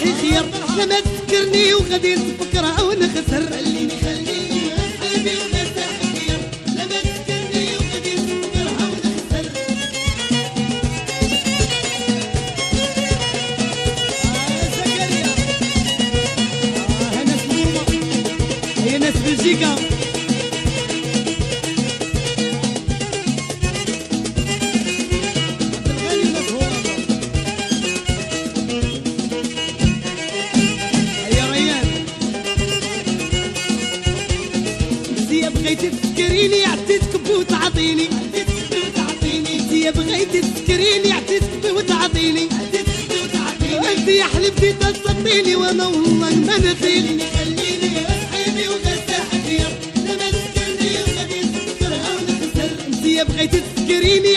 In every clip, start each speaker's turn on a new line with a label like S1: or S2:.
S1: وغزاحي خير. تذكرني وغادي نفكرها ونخسر خليني خليني وغزاحي خير نفكرها ونخسر زكريا. آه ناس تسكريني عديتك وتعطيني زي بغيت تسكريني عديتك وتعطيني أنت يا حلفتي تصديني وأنا والله ما نخيل خليني يا بغيت تسكريني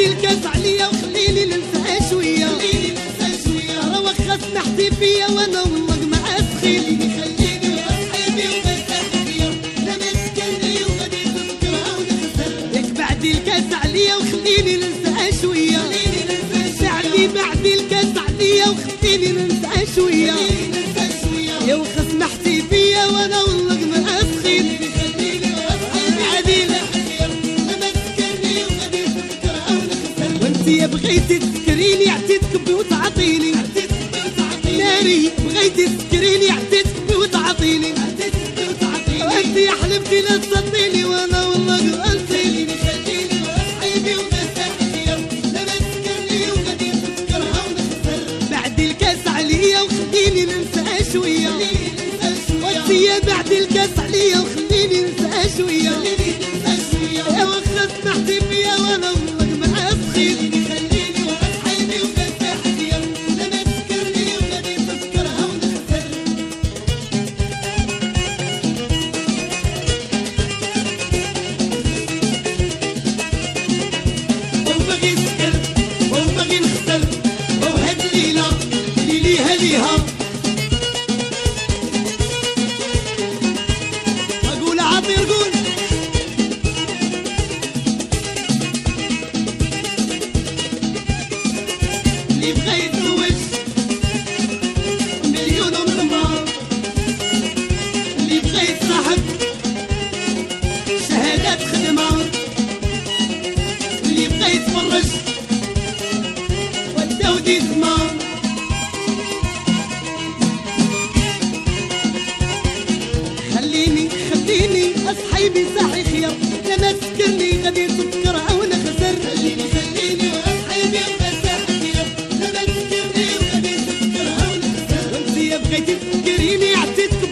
S1: بعد الكاس عليا وخليني ننسى شوية. راه وخا سمحتي فيا وأنا والله ما خليني ياك الكاس عليا وخليني ننسى شوية. ساعدي بعد الكاس عليا وخليني ننسى شوية. يا بغيتي تسكريني عطيتك بي وتعطيني ناري بغيتي تسكريني عطيتك اللي بغى يتزوج مليون ومضمار اللي بغى يتصاحب شهادات خدمة. اللي بغى يتفرج وداو دي زمان. خليني خليني اصحيبي بغيتي تكريمي عطيتك